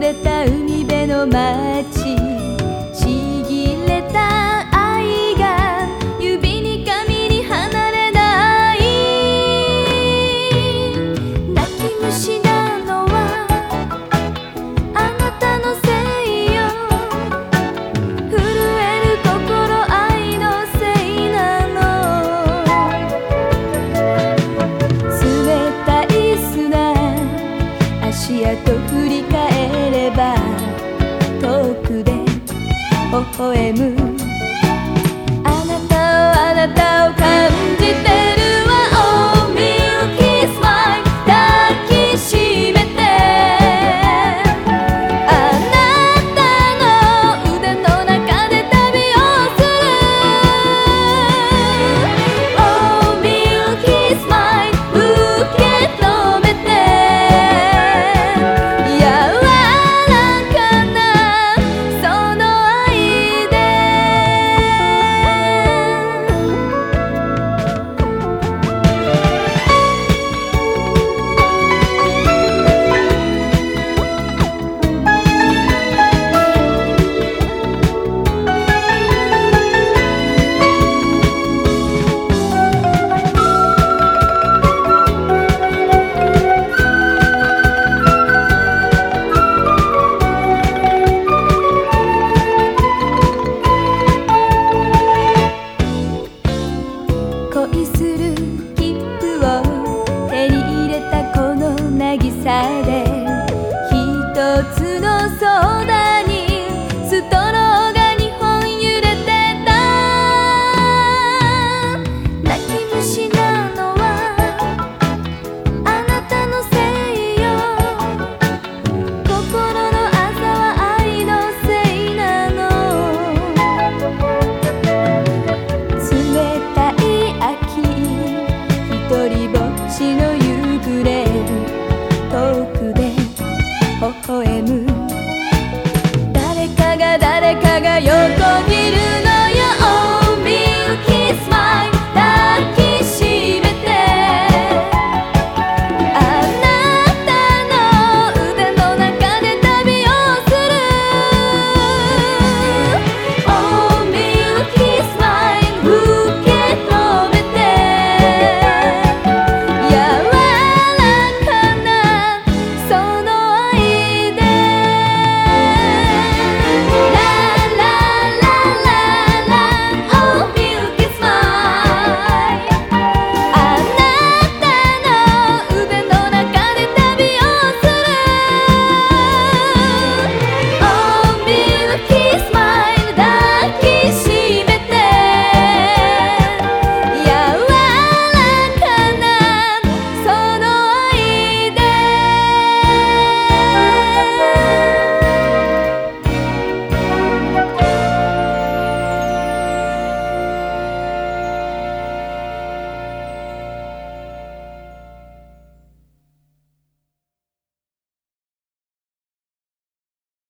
れた海辺の街微笑む。あなたをあなたを感じ在